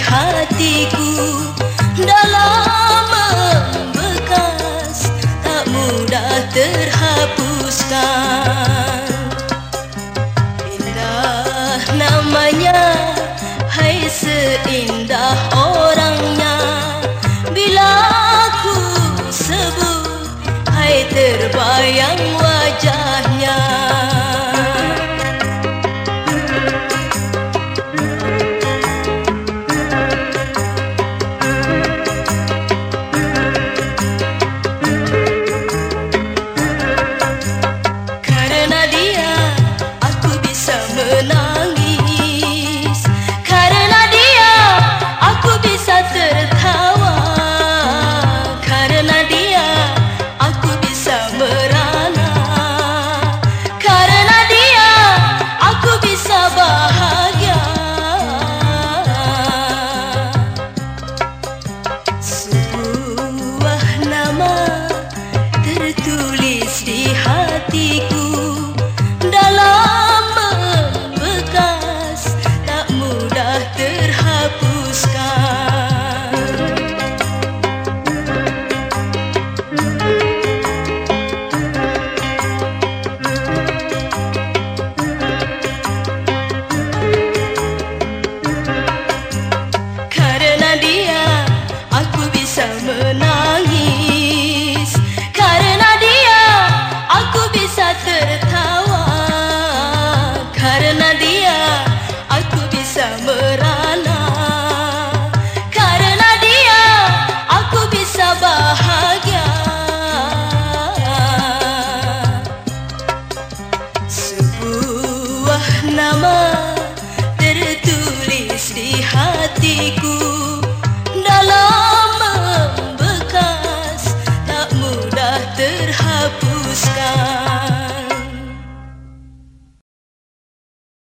hatiku dalam membekas tak mudah terhapuskan indah namanya hai seindah orangnya bila ku sebut hai terbayang. Karena dia aku bisa merana. Karena dia aku bisa bahagia. Sebuah nama tertulis di hatiku. Dalam bekas tak mudah Terhapuskan.